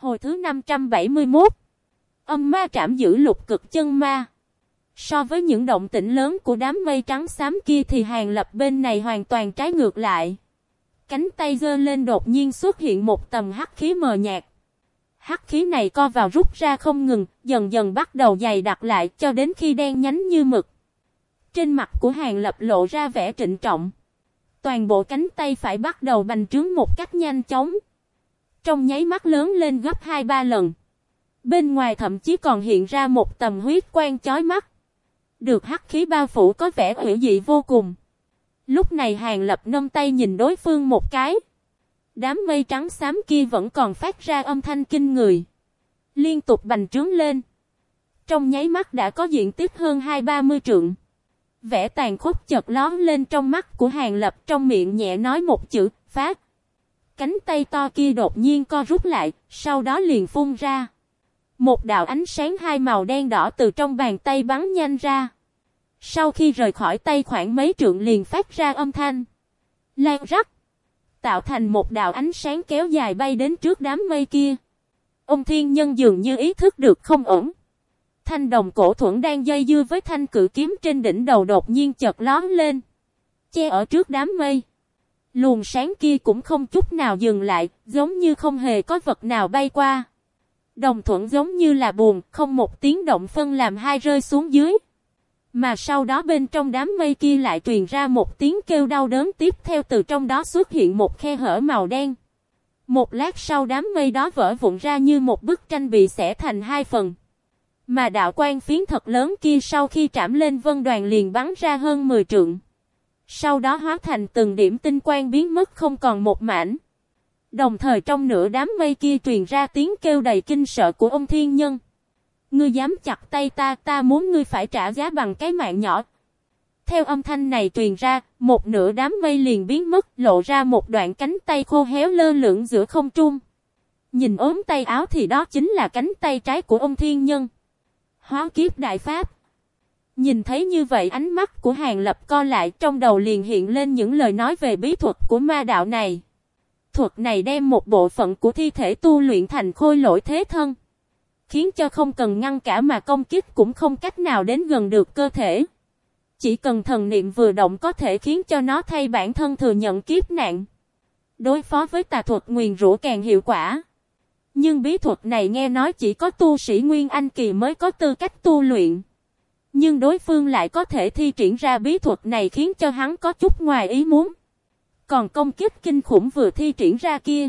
Hồi thứ 571 Âm ma trảm giữ lục cực chân ma So với những động tĩnh lớn của đám mây trắng xám kia thì hàng lập bên này hoàn toàn trái ngược lại. Cánh tay giơ lên đột nhiên xuất hiện một tầm hắc khí mờ nhạt. Hắc khí này co vào rút ra không ngừng, dần dần bắt đầu dày đặc lại cho đến khi đen nhánh như mực. Trên mặt của hàng lập lộ ra vẻ trịnh trọng. Toàn bộ cánh tay phải bắt đầu bành trướng một cách nhanh chóng. Trong nháy mắt lớn lên gấp 2-3 lần. Bên ngoài thậm chí còn hiện ra một tầm huyết quang chói mắt. Được hắc khí bao phủ có vẻ hữu dị vô cùng. Lúc này hàng lập nâng tay nhìn đối phương một cái. Đám mây trắng xám kia vẫn còn phát ra âm thanh kinh người. Liên tục bành trướng lên. Trong nháy mắt đã có diện tích hơn hai ba mươi trượng. Vẽ tàn khốc chợt lón lên trong mắt của hàng lập trong miệng nhẹ nói một chữ, phát. Cánh tay to kia đột nhiên co rút lại, sau đó liền phun ra. Một đạo ánh sáng hai màu đen đỏ từ trong bàn tay bắn nhanh ra. Sau khi rời khỏi tay khoảng mấy trượng liền phát ra âm thanh. Lan rắc. Tạo thành một đạo ánh sáng kéo dài bay đến trước đám mây kia. Ông thiên nhân dường như ý thức được không ổn. Thanh đồng cổ thuẫn đang dây dưa với thanh cử kiếm trên đỉnh đầu đột nhiên chợt lón lên. Che ở trước đám mây. Luồng sáng kia cũng không chút nào dừng lại, giống như không hề có vật nào bay qua. Đồng thuận giống như là buồn, không một tiếng động phân làm hai rơi xuống dưới. Mà sau đó bên trong đám mây kia lại truyền ra một tiếng kêu đau đớn tiếp theo từ trong đó xuất hiện một khe hở màu đen. Một lát sau đám mây đó vỡ vụn ra như một bức tranh bị xẻ thành hai phần. Mà đạo quan phiến thật lớn kia sau khi trảm lên vân đoàn liền bắn ra hơn 10 trượng. Sau đó hóa thành từng điểm tinh quang biến mất không còn một mảnh. Đồng thời trong nửa đám mây kia truyền ra tiếng kêu đầy kinh sợ của ông thiên nhân. Ngươi dám chặt tay ta, ta muốn ngươi phải trả giá bằng cái mạng nhỏ. Theo âm thanh này truyền ra, một nửa đám mây liền biến mất, lộ ra một đoạn cánh tay khô héo lơ lửng giữa không trung. Nhìn ốm tay áo thì đó chính là cánh tay trái của ông thiên nhân. Hóa kiếp đại pháp. Nhìn thấy như vậy ánh mắt của hàng lập co lại trong đầu liền hiện lên những lời nói về bí thuật của ma đạo này. Thuật này đem một bộ phận của thi thể tu luyện thành khôi lỗi thế thân. Khiến cho không cần ngăn cả mà công kích cũng không cách nào đến gần được cơ thể. Chỉ cần thần niệm vừa động có thể khiến cho nó thay bản thân thừa nhận kiếp nạn. Đối phó với tà thuật nguyền rũ càng hiệu quả. Nhưng bí thuật này nghe nói chỉ có tu sĩ Nguyên Anh Kỳ mới có tư cách tu luyện. Nhưng đối phương lại có thể thi triển ra bí thuật này khiến cho hắn có chút ngoài ý muốn. Còn công kích kinh khủng vừa thi triển ra kia.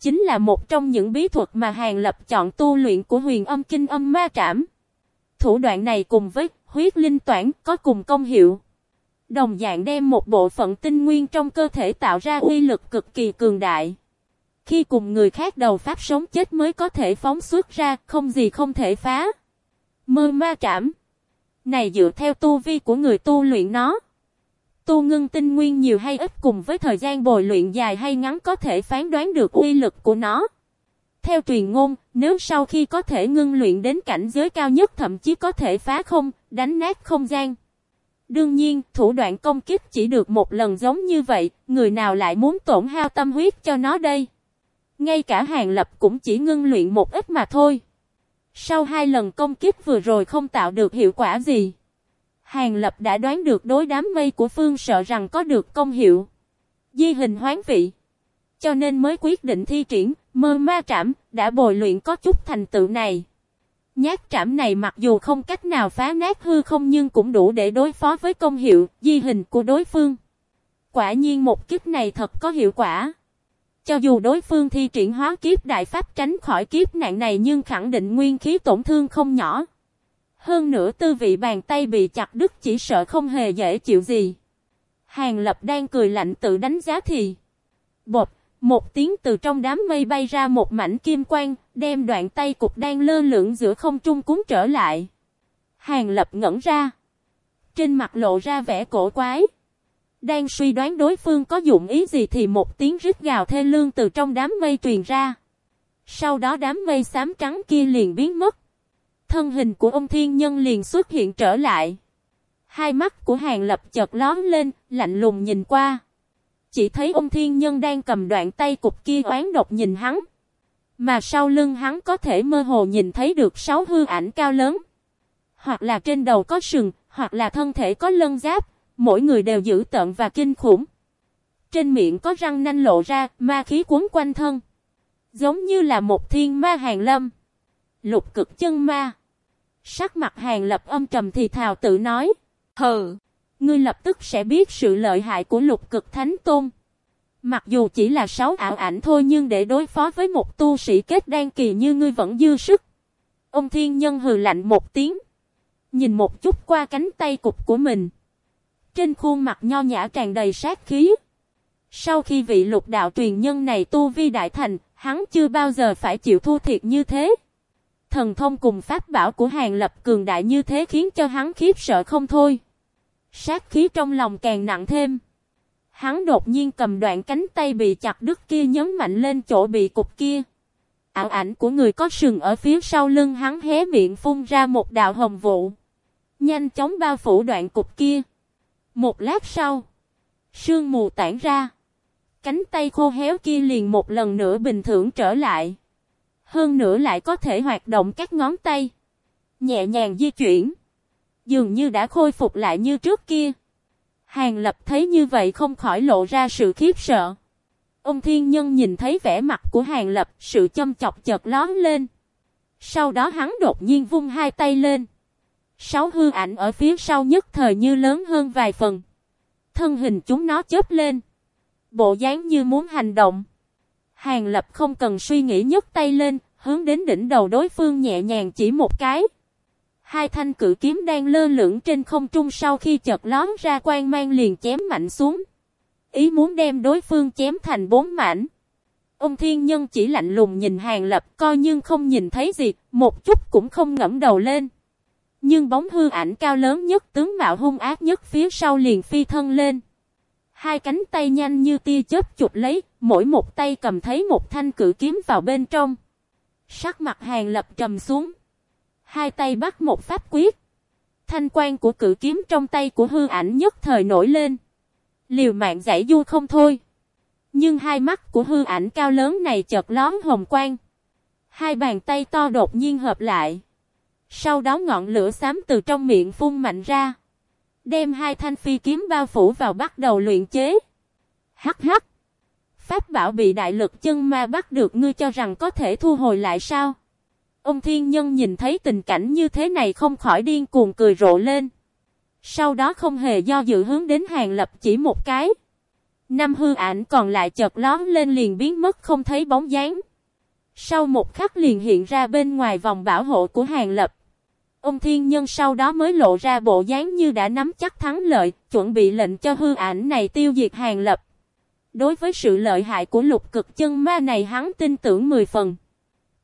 Chính là một trong những bí thuật mà Hàng Lập chọn tu luyện của huyền âm kinh âm ma trảm. Thủ đoạn này cùng với huyết linh toản có cùng công hiệu. Đồng dạng đem một bộ phận tinh nguyên trong cơ thể tạo ra uy lực cực kỳ cường đại. Khi cùng người khác đầu pháp sống chết mới có thể phóng xuất ra, không gì không thể phá. Mơ ma trảm. Này dựa theo tu vi của người tu luyện nó. Tu ngưng tinh nguyên nhiều hay ít cùng với thời gian bồi luyện dài hay ngắn có thể phán đoán được uy lực của nó. Theo truyền ngôn, nếu sau khi có thể ngưng luyện đến cảnh giới cao nhất thậm chí có thể phá không, đánh nát không gian. Đương nhiên, thủ đoạn công kích chỉ được một lần giống như vậy, người nào lại muốn tổn hao tâm huyết cho nó đây? Ngay cả hàng lập cũng chỉ ngưng luyện một ít mà thôi. Sau hai lần công kích vừa rồi không tạo được hiệu quả gì. Hàng Lập đã đoán được đối đám mây của Phương sợ rằng có được công hiệu. Di hình hoán vị. Cho nên mới quyết định thi triển, mơ ma trảm, đã bồi luyện có chút thành tựu này. Nhát trảm này mặc dù không cách nào phá nát hư không nhưng cũng đủ để đối phó với công hiệu, di hình của đối phương. Quả nhiên một kiếp này thật có hiệu quả. Cho dù đối phương thi triển hóa kiếp đại pháp tránh khỏi kiếp nạn này nhưng khẳng định nguyên khí tổn thương không nhỏ. Hơn nữa tư vị bàn tay bị chặt đứt chỉ sợ không hề dễ chịu gì. Hàng lập đang cười lạnh tự đánh giá thì. Bột, một tiếng từ trong đám mây bay ra một mảnh kim quang, đem đoạn tay cục đang lơ lửng giữa không trung cúng trở lại. Hàng lập ngẩn ra. Trên mặt lộ ra vẻ cổ quái. Đang suy đoán đối phương có dụng ý gì thì một tiếng rít gào thê lương từ trong đám mây truyền ra. Sau đó đám mây xám trắng kia liền biến mất. Thân hình của ông thiên nhân liền xuất hiện trở lại. Hai mắt của hàng lập chợt lón lên, lạnh lùng nhìn qua. Chỉ thấy ông thiên nhân đang cầm đoạn tay cục kia oán độc nhìn hắn. Mà sau lưng hắn có thể mơ hồ nhìn thấy được sáu hư ảnh cao lớn. Hoặc là trên đầu có sừng, hoặc là thân thể có lân giáp, mỗi người đều dữ tợn và kinh khủng. Trên miệng có răng nanh lộ ra, ma khí cuốn quanh thân. Giống như là một thiên ma hàng lâm. Lục cực chân ma. Sắc mặt hàng lập âm trầm thì thào tự nói. Hừ, ngươi lập tức sẽ biết sự lợi hại của lục cực thánh tôn. Mặc dù chỉ là sáu ảo ảnh thôi nhưng để đối phó với một tu sĩ kết đan kỳ như ngươi vẫn dư sức. Ông thiên nhân hừ lạnh một tiếng. Nhìn một chút qua cánh tay cục của mình. Trên khuôn mặt nho nhã tràn đầy sát khí. Sau khi vị lục đạo truyền nhân này tu vi đại thành, hắn chưa bao giờ phải chịu thua thiệt như thế. Thần thông cùng pháp bảo của hàng lập cường đại như thế khiến cho hắn khiếp sợ không thôi. Sát khí trong lòng càng nặng thêm. Hắn đột nhiên cầm đoạn cánh tay bị chặt đứt kia nhấn mạnh lên chỗ bị cục kia. Ảo ảnh của người có sừng ở phía sau lưng hắn hé miệng phun ra một đạo hồng vụ. Nhanh chóng bao phủ đoạn cục kia. Một lát sau, sương mù tản ra. Cánh tay khô héo kia liền một lần nữa bình thường trở lại. Hơn nữa lại có thể hoạt động các ngón tay. Nhẹ nhàng di chuyển. Dường như đã khôi phục lại như trước kia. Hàng lập thấy như vậy không khỏi lộ ra sự khiếp sợ. Ông thiên nhân nhìn thấy vẻ mặt của hàng lập, sự châm chọc chợt lón lên. Sau đó hắn đột nhiên vung hai tay lên. Sáu hư ảnh ở phía sau nhất thời như lớn hơn vài phần. Thân hình chúng nó chớp lên. Bộ dáng như muốn hành động. Hàng lập không cần suy nghĩ nhấc tay lên, hướng đến đỉnh đầu đối phương nhẹ nhàng chỉ một cái. Hai thanh cử kiếm đang lơ lửng trên không trung sau khi chợt lón ra quang mang liền chém mạnh xuống. Ý muốn đem đối phương chém thành bốn mảnh. Ông thiên nhân chỉ lạnh lùng nhìn hàng lập coi nhưng không nhìn thấy gì, một chút cũng không ngẫm đầu lên. Nhưng bóng hư ảnh cao lớn nhất tướng mạo hung ác nhất phía sau liền phi thân lên. Hai cánh tay nhanh như tia chớp chụp lấy, mỗi một tay cầm thấy một thanh cử kiếm vào bên trong. Sắc mặt hàng lập trầm xuống. Hai tay bắt một pháp quyết. Thanh quan của cử kiếm trong tay của hư ảnh nhất thời nổi lên. Liều mạng giải du không thôi. Nhưng hai mắt của hư ảnh cao lớn này chợt lón hồng quang. Hai bàn tay to đột nhiên hợp lại. Sau đó ngọn lửa xám từ trong miệng phun mạnh ra. Đem hai thanh phi kiếm bao phủ vào bắt đầu luyện chế. Hắc hắc. Pháp bảo bị đại lực chân ma bắt được, ngươi cho rằng có thể thu hồi lại sao? Ông thiên nhân nhìn thấy tình cảnh như thế này không khỏi điên cuồng cười rộ lên. Sau đó không hề do dự hướng đến hàng lập chỉ một cái. Năm hư ảnh còn lại chợt lón lên liền biến mất không thấy bóng dáng. Sau một khắc liền hiện ra bên ngoài vòng bảo hộ của hàng lập. Ông thiên nhân sau đó mới lộ ra bộ dáng như đã nắm chắc thắng lợi, chuẩn bị lệnh cho hư ảnh này tiêu diệt hàng lập. Đối với sự lợi hại của lục cực chân ma này hắn tin tưởng 10 phần.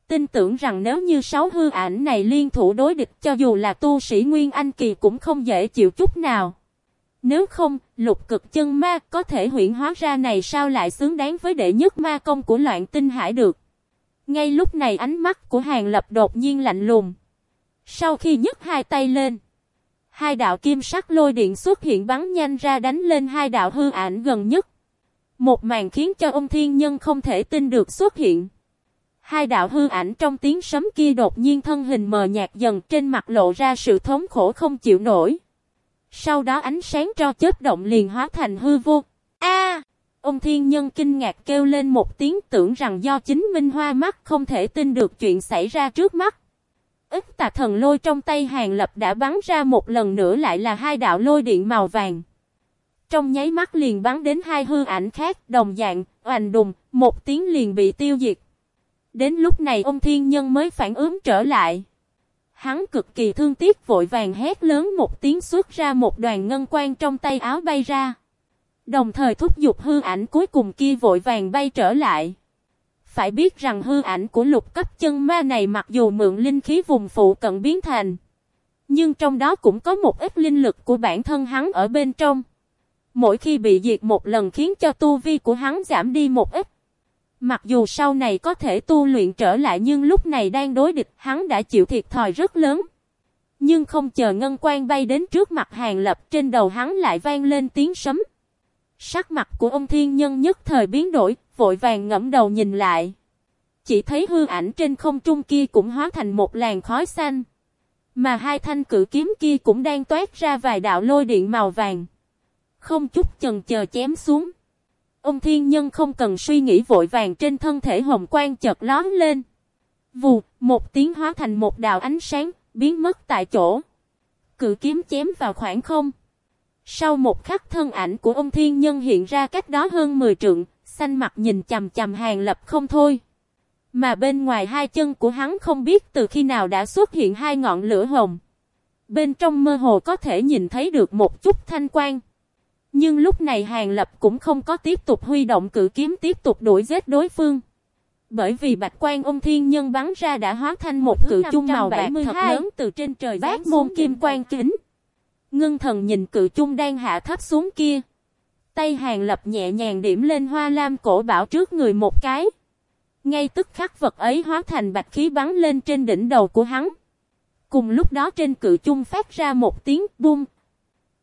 Tin tưởng rằng nếu như sáu hư ảnh này liên thủ đối địch cho dù là tu sĩ Nguyên Anh Kỳ cũng không dễ chịu chút nào. Nếu không, lục cực chân ma có thể huyện hóa ra này sao lại xứng đáng với đệ nhất ma công của loạn tinh hải được. Ngay lúc này ánh mắt của hàng lập đột nhiên lạnh lùng. Sau khi nhấc hai tay lên, hai đạo kim sắc lôi điện xuất hiện bắn nhanh ra đánh lên hai đạo hư ảnh gần nhất. Một màn khiến cho ông thiên nhân không thể tin được xuất hiện. Hai đạo hư ảnh trong tiếng sấm kia đột nhiên thân hình mờ nhạt dần trên mặt lộ ra sự thống khổ không chịu nổi. Sau đó ánh sáng cho chết động liền hóa thành hư vô. Ông thiên nhân kinh ngạc kêu lên một tiếng tưởng rằng do chính minh hoa mắt không thể tin được chuyện xảy ra trước mắt. Ít tà thần lôi trong tay hàng lập đã bắn ra một lần nữa lại là hai đạo lôi điện màu vàng. Trong nháy mắt liền bắn đến hai hư ảnh khác đồng dạng, oành đùng, một tiếng liền bị tiêu diệt. Đến lúc này ông thiên nhân mới phản ứng trở lại. Hắn cực kỳ thương tiếc vội vàng hét lớn một tiếng xuất ra một đoàn ngân quan trong tay áo bay ra. Đồng thời thúc giục hư ảnh cuối cùng kia vội vàng bay trở lại. Phải biết rằng hư ảnh của lục cấp chân ma này mặc dù mượn linh khí vùng phụ cận biến thành. Nhưng trong đó cũng có một ít linh lực của bản thân hắn ở bên trong. Mỗi khi bị diệt một lần khiến cho tu vi của hắn giảm đi một ít. Mặc dù sau này có thể tu luyện trở lại nhưng lúc này đang đối địch, hắn đã chịu thiệt thòi rất lớn. Nhưng không chờ ngân quan bay đến trước mặt hàng lập, trên đầu hắn lại vang lên tiếng sấm. Sắc mặt của ông thiên nhân nhất thời biến đổi, vội vàng ngẫm đầu nhìn lại. Chỉ thấy hư ảnh trên không trung kia cũng hóa thành một làn khói xanh. Mà hai thanh cử kiếm kia cũng đang toát ra vài đạo lôi điện màu vàng. Không chút chần chờ chém xuống. Ông thiên nhân không cần suy nghĩ vội vàng trên thân thể hồng quang chợt lón lên. Vù, một tiếng hóa thành một đạo ánh sáng, biến mất tại chỗ. Cự kiếm chém vào khoảng không. Sau một khắc thân ảnh của ông thiên nhân hiện ra cách đó hơn 10 trượng, xanh mặt nhìn chầm chầm hàng lập không thôi. Mà bên ngoài hai chân của hắn không biết từ khi nào đã xuất hiện hai ngọn lửa hồng. Bên trong mơ hồ có thể nhìn thấy được một chút thanh quang. Nhưng lúc này Hàng Lập cũng không có tiếp tục huy động cự kiếm tiếp tục đuổi giết đối phương. Bởi vì bạch quan ông thiên nhân bắn ra đã hóa thành một cự chung màu bạc thật lớn từ trên trời bát môn kim quan kính. Ngưng thần nhìn cự chung đang hạ thấp xuống kia. Tay Hàng Lập nhẹ nhàng điểm lên hoa lam cổ bảo trước người một cái. Ngay tức khắc vật ấy hóa thành bạch khí bắn lên trên đỉnh đầu của hắn. Cùng lúc đó trên cự chung phát ra một tiếng bum.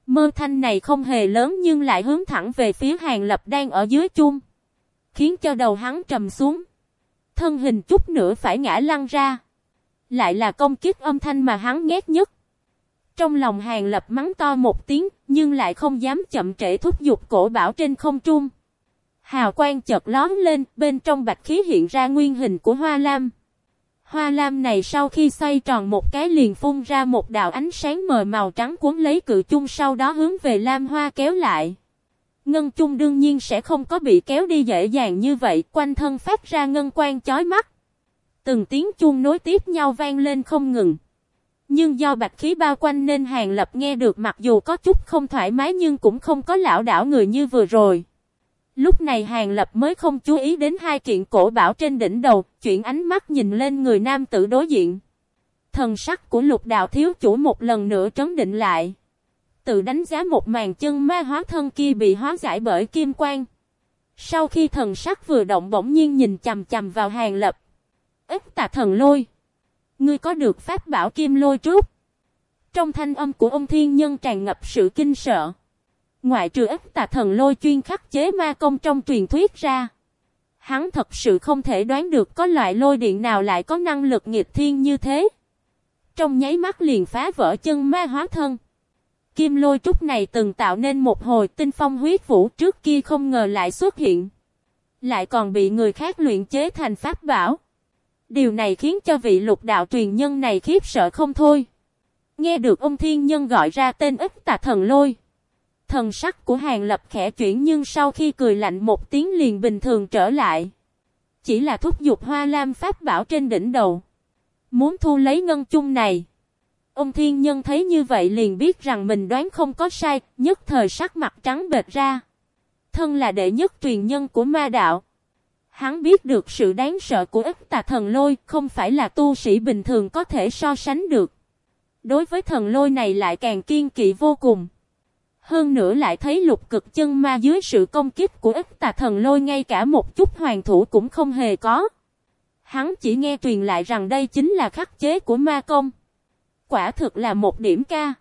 Mơ thanh này không hề lớn nhưng lại hướng thẳng về phía hàng lập đang ở dưới chung. Khiến cho đầu hắn trầm xuống. Thân hình chút nữa phải ngã lăn ra. Lại là công kích âm thanh mà hắn ghét nhất. Trong lòng hàng lập mắng to một tiếng nhưng lại không dám chậm trễ thúc giục cổ bảo trên không trung. Hào quang chợt lón lên, bên trong bạch khí hiện ra nguyên hình của hoa lam. Hoa lam này sau khi xoay tròn một cái liền phun ra một đạo ánh sáng mờ màu trắng cuốn lấy cự chung sau đó hướng về lam hoa kéo lại. Ngân chung đương nhiên sẽ không có bị kéo đi dễ dàng như vậy, quanh thân phát ra ngân quang chói mắt. Từng tiếng chung nối tiếp nhau vang lên không ngừng. Nhưng do bạch khí bao quanh nên hàng lập nghe được mặc dù có chút không thoải mái nhưng cũng không có lão đảo người như vừa rồi. Lúc này Hàng Lập mới không chú ý đến hai kiện cổ bảo trên đỉnh đầu, chuyển ánh mắt nhìn lên người nam tử đối diện. Thần sắc của lục đạo thiếu chủ một lần nữa trấn định lại. Tự đánh giá một màn chân ma hóa thân kia bị hóa giải bởi kim quang. Sau khi thần sắc vừa động bỗng nhiên nhìn chầm chầm vào Hàng Lập. Ít tà thần lôi. Ngươi có được pháp bảo kim lôi trúc. Trong thanh âm của ông thiên nhân tràn ngập sự kinh sợ. Ngoại trừ ức tà thần lôi chuyên khắc chế ma công trong truyền thuyết ra. Hắn thật sự không thể đoán được có loại lôi điện nào lại có năng lực nghịch thiên như thế. Trong nháy mắt liền phá vỡ chân ma hóa thân. Kim lôi trúc này từng tạo nên một hồi tinh phong huyết vũ trước kia không ngờ lại xuất hiện. Lại còn bị người khác luyện chế thành pháp bảo. Điều này khiến cho vị lục đạo truyền nhân này khiếp sợ không thôi. Nghe được ông thiên nhân gọi ra tên ít tà thần lôi. Thần sắc của Hàng Lập khẽ chuyển nhưng sau khi cười lạnh một tiếng liền bình thường trở lại. Chỉ là thúc giục hoa lam pháp bảo trên đỉnh đầu. Muốn thu lấy ngân chung này. Ông thiên nhân thấy như vậy liền biết rằng mình đoán không có sai, nhất thời sắc mặt trắng bệt ra. Thân là đệ nhất truyền nhân của ma đạo. Hắn biết được sự đáng sợ của ức tà thần lôi không phải là tu sĩ bình thường có thể so sánh được. Đối với thần lôi này lại càng kiên kỵ vô cùng. Hơn nữa lại thấy lục cực chân ma dưới sự công kích của ức tà thần lôi ngay cả một chút hoàng thủ cũng không hề có. Hắn chỉ nghe truyền lại rằng đây chính là khắc chế của ma công. Quả thực là một điểm ca.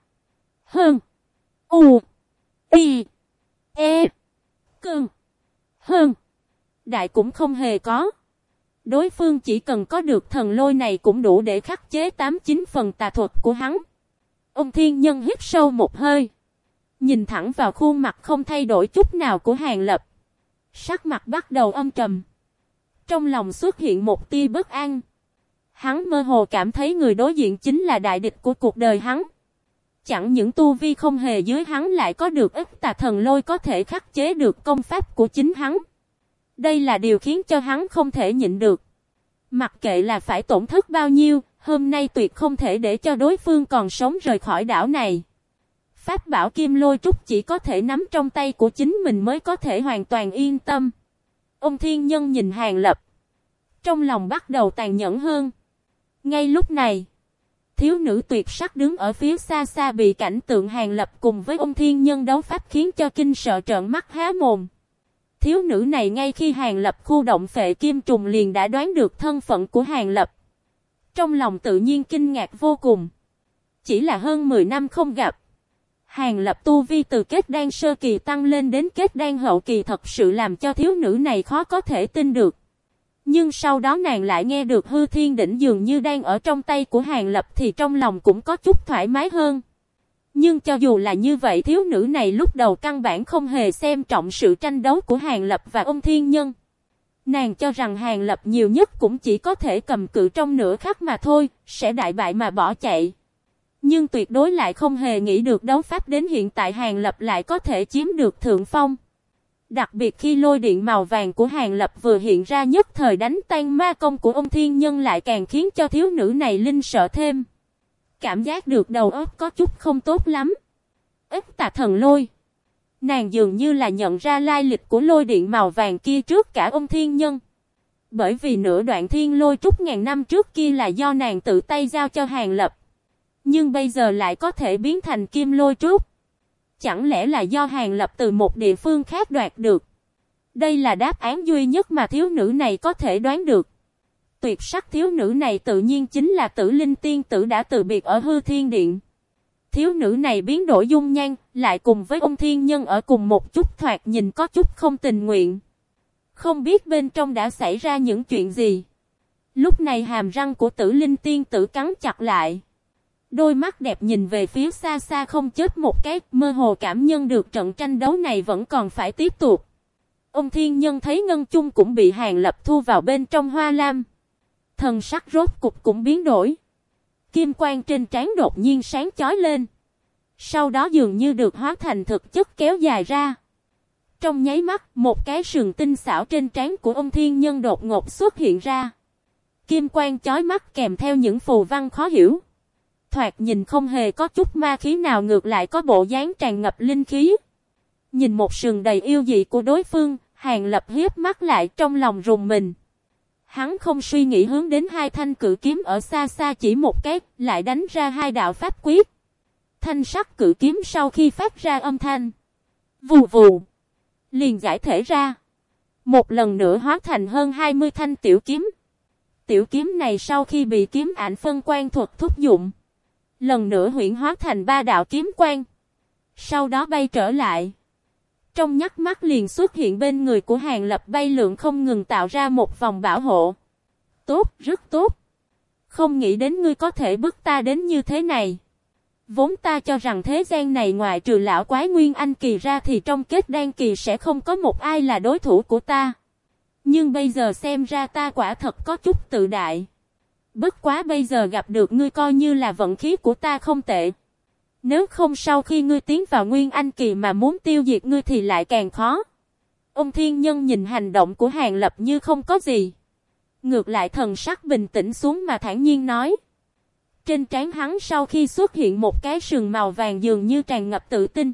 Hơn. U. Y. E. Cưng. Hơn. Đại cũng không hề có. Đối phương chỉ cần có được thần lôi này cũng đủ để khắc chế 89 phần tà thuật của hắn. Ông thiên nhân hít sâu một hơi. Nhìn thẳng vào khuôn mặt không thay đổi chút nào của Hàng Lập. Sắc mặt bắt đầu âm trầm. Trong lòng xuất hiện một tia bất an. Hắn mơ hồ cảm thấy người đối diện chính là đại địch của cuộc đời hắn. Chẳng những tu vi không hề dưới hắn lại có được ít tà thần lôi có thể khắc chế được công pháp của chính hắn. Đây là điều khiến cho hắn không thể nhịn được. Mặc kệ là phải tổn thất bao nhiêu, hôm nay tuyệt không thể để cho đối phương còn sống rời khỏi đảo này. Pháp bảo kim lôi trúc chỉ có thể nắm trong tay của chính mình mới có thể hoàn toàn yên tâm. Ông thiên nhân nhìn hàng lập. Trong lòng bắt đầu tàn nhẫn hơn. Ngay lúc này, thiếu nữ tuyệt sắc đứng ở phía xa xa bị cảnh tượng hàng lập cùng với ông thiên nhân đấu pháp khiến cho kinh sợ trợn mắt há mồm. Thiếu nữ này ngay khi hàng lập khu động phệ kim trùng liền đã đoán được thân phận của hàng lập. Trong lòng tự nhiên kinh ngạc vô cùng. Chỉ là hơn 10 năm không gặp. Hàng lập tu vi từ kết đan sơ kỳ tăng lên đến kết đan hậu kỳ thật sự làm cho thiếu nữ này khó có thể tin được. Nhưng sau đó nàng lại nghe được hư thiên đỉnh dường như đang ở trong tay của Hàng Lập thì trong lòng cũng có chút thoải mái hơn. Nhưng cho dù là như vậy thiếu nữ này lúc đầu căn bản không hề xem trọng sự tranh đấu của Hàng Lập và ông Thiên Nhân. Nàng cho rằng Hàng Lập nhiều nhất cũng chỉ có thể cầm cự trong nửa khắc mà thôi, sẽ đại bại mà bỏ chạy. Nhưng tuyệt đối lại không hề nghĩ được đấu pháp đến hiện tại Hàng Lập lại có thể chiếm được thượng phong. Đặc biệt khi lôi điện màu vàng của Hàng Lập vừa hiện ra nhất thời đánh tan ma công của ông thiên nhân lại càng khiến cho thiếu nữ này linh sợ thêm. Cảm giác được đầu óc có chút không tốt lắm. Ít tà thần lôi. Nàng dường như là nhận ra lai lịch của lôi điện màu vàng kia trước cả ông thiên nhân. Bởi vì nửa đoạn thiên lôi trúc ngàn năm trước kia là do nàng tự tay giao cho Hàng Lập. Nhưng bây giờ lại có thể biến thành kim lôi trúc. Chẳng lẽ là do Hàng Lập từ một địa phương khác đoạt được? Đây là đáp án duy nhất mà thiếu nữ này có thể đoán được. Tuyệt sắc thiếu nữ này tự nhiên chính là tử linh tiên tử đã từ biệt ở hư thiên điện. Thiếu nữ này biến đổi dung nhan, lại cùng với ông thiên nhân ở cùng một chút thoạt nhìn có chút không tình nguyện. Không biết bên trong đã xảy ra những chuyện gì. Lúc này hàm răng của tử linh tiên tử cắn chặt lại. Đôi mắt đẹp nhìn về phía xa xa không chết một cái, mơ hồ cảm nhận được trận tranh đấu này vẫn còn phải tiếp tục. Ông thiên nhân thấy Ngân Chung cũng bị hàng lập thu vào bên trong hoa lam. Thần sắc rốt cục cũng biến đổi. Kim quang trên trán đột nhiên sáng chói lên. Sau đó dường như được hóa thành thực chất kéo dài ra. Trong nháy mắt, một cái sừng tinh xảo trên trán của ông thiên nhân đột ngột xuất hiện ra. Kim quang chói mắt kèm theo những phù văn khó hiểu. Thoạt nhìn không hề có chút ma khí nào ngược lại có bộ dáng tràn ngập linh khí. Nhìn một sừng đầy yêu dị của đối phương, hàng lập hiếp mắt lại trong lòng rùng mình. Hắn không suy nghĩ hướng đến hai thanh cử kiếm ở xa xa chỉ một cái, lại đánh ra hai đạo pháp quyết. Thanh sắc cử kiếm sau khi phát ra âm thanh. Vù vù. Liền giải thể ra. Một lần nữa hóa thành hơn 20 thanh tiểu kiếm. Tiểu kiếm này sau khi bị kiếm ảnh phân quan thuật thúc dụng. Lần nữa huyện hóa thành ba đạo kiếm quan Sau đó bay trở lại. Trong nhắc mắt liền xuất hiện bên người của hàng lập bay lượng không ngừng tạo ra một vòng bảo hộ. Tốt, rất tốt. Không nghĩ đến ngươi có thể bức ta đến như thế này. Vốn ta cho rằng thế gian này ngoài trừ lão quái nguyên anh kỳ ra thì trong kết đan kỳ sẽ không có một ai là đối thủ của ta. Nhưng bây giờ xem ra ta quả thật có chút tự đại. Bất quá bây giờ gặp được ngươi coi như là vận khí của ta không tệ. Nếu không sau khi ngươi tiến vào Nguyên Anh Kỳ mà muốn tiêu diệt ngươi thì lại càng khó. Ông Thiên Nhân nhìn hành động của Hàng Lập như không có gì. Ngược lại thần sắc bình tĩnh xuống mà thản nhiên nói. Trên trán hắn sau khi xuất hiện một cái sừng màu vàng dường như tràn ngập tự tin.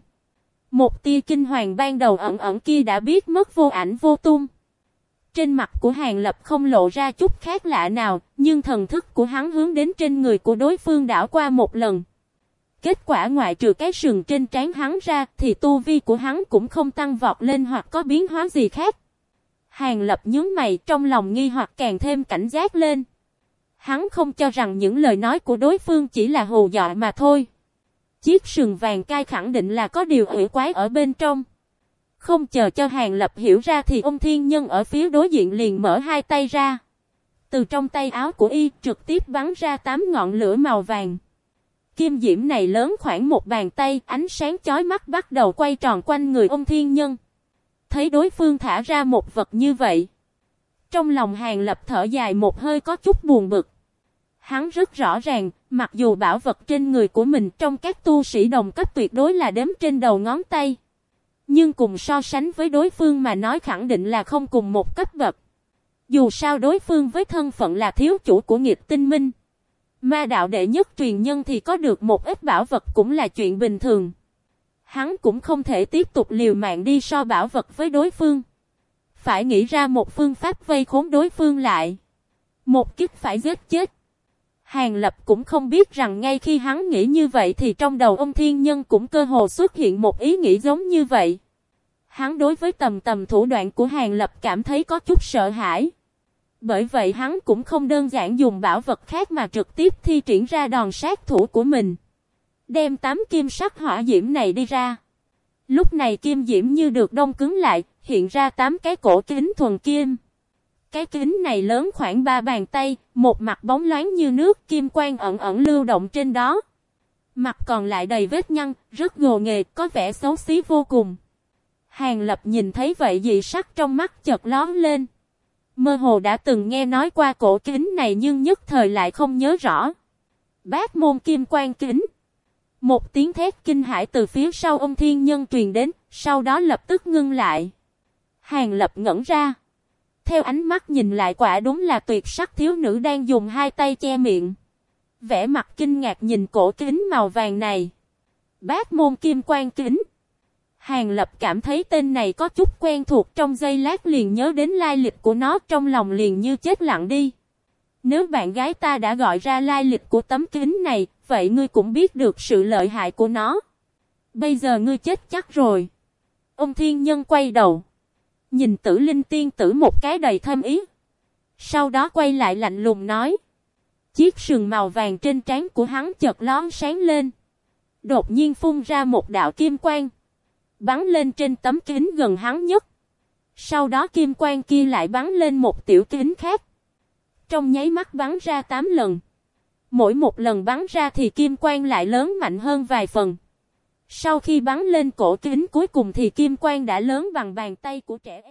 Một tia kinh hoàng ban đầu ẩn ẩn kia đã biết mất vô ảnh vô tung. Trên mặt của Hàng Lập không lộ ra chút khác lạ nào, nhưng thần thức của hắn hướng đến trên người của đối phương đảo qua một lần. Kết quả ngoại trừ cái sừng trên trán hắn ra thì tu vi của hắn cũng không tăng vọt lên hoặc có biến hóa gì khác. Hàng Lập nhướng mày, trong lòng nghi hoặc càng thêm cảnh giác lên. Hắn không cho rằng những lời nói của đối phương chỉ là hù dọa mà thôi. Chiếc sừng vàng cai khẳng định là có điều ủy quái ở bên trong. Không chờ cho Hàng Lập hiểu ra thì ông thiên nhân ở phía đối diện liền mở hai tay ra. Từ trong tay áo của y trực tiếp bắn ra tám ngọn lửa màu vàng. Kim diễm này lớn khoảng một bàn tay, ánh sáng chói mắt bắt đầu quay tròn quanh người ông thiên nhân. Thấy đối phương thả ra một vật như vậy. Trong lòng hàng lập thở dài một hơi có chút buồn bực. Hắn rất rõ ràng, mặc dù bảo vật trên người của mình trong các tu sĩ đồng cấp tuyệt đối là đếm trên đầu ngón tay. Nhưng cùng so sánh với đối phương mà nói khẳng định là không cùng một cấp bậc. Dù sao đối phương với thân phận là thiếu chủ của nghiệp tinh minh. Ma đạo đệ nhất truyền nhân thì có được một ít bảo vật cũng là chuyện bình thường. Hắn cũng không thể tiếp tục liều mạng đi so bảo vật với đối phương. Phải nghĩ ra một phương pháp vây khốn đối phương lại. Một kích phải giết chết. Hàng Lập cũng không biết rằng ngay khi hắn nghĩ như vậy thì trong đầu ông thiên nhân cũng cơ hồ xuất hiện một ý nghĩ giống như vậy. Hắn đối với tầm tầm thủ đoạn của Hàng Lập cảm thấy có chút sợ hãi. Bởi vậy hắn cũng không đơn giản dùng bảo vật khác mà trực tiếp thi triển ra đòn sát thủ của mình. Đem tám kim sắc hỏa diễm này đi ra. Lúc này kim diễm như được đông cứng lại, hiện ra tám cái cổ kính thuần kim. Cái kính này lớn khoảng ba bàn tay, một mặt bóng loáng như nước kim quang ẩn ẩn lưu động trên đó. Mặt còn lại đầy vết nhăn, rất gồ nghề, có vẻ xấu xí vô cùng. Hàng lập nhìn thấy vậy dị sắc trong mắt chợt lón lên. Mơ hồ đã từng nghe nói qua cổ kính này nhưng nhất thời lại không nhớ rõ. Bát môn kim quan kính. Một tiếng thét kinh hãi từ phía sau ông thiên nhân truyền đến, sau đó lập tức ngưng lại. Hàng lập ngẩn ra. Theo ánh mắt nhìn lại quả đúng là tuyệt sắc thiếu nữ đang dùng hai tay che miệng. Vẽ mặt kinh ngạc nhìn cổ kính màu vàng này. Bát môn kim quan kính. Hàng Lập cảm thấy tên này có chút quen thuộc trong giây lát liền nhớ đến lai lịch của nó trong lòng liền như chết lặng đi. Nếu bạn gái ta đã gọi ra lai lịch của tấm kính này, vậy ngươi cũng biết được sự lợi hại của nó. Bây giờ ngươi chết chắc rồi. Ông thiên nhân quay đầu. Nhìn tử linh tiên tử một cái đầy thâm ý. Sau đó quay lại lạnh lùng nói. Chiếc sừng màu vàng trên trán của hắn chợt lón sáng lên. Đột nhiên phun ra một đạo kim quang. Bắn lên trên tấm kính gần hắn nhất. Sau đó kim quang kia lại bắn lên một tiểu kính khác. Trong nháy mắt bắn ra 8 lần. Mỗi một lần bắn ra thì kim quang lại lớn mạnh hơn vài phần. Sau khi bắn lên cổ kính cuối cùng thì kim quang đã lớn bằng bàn tay của trẻ em.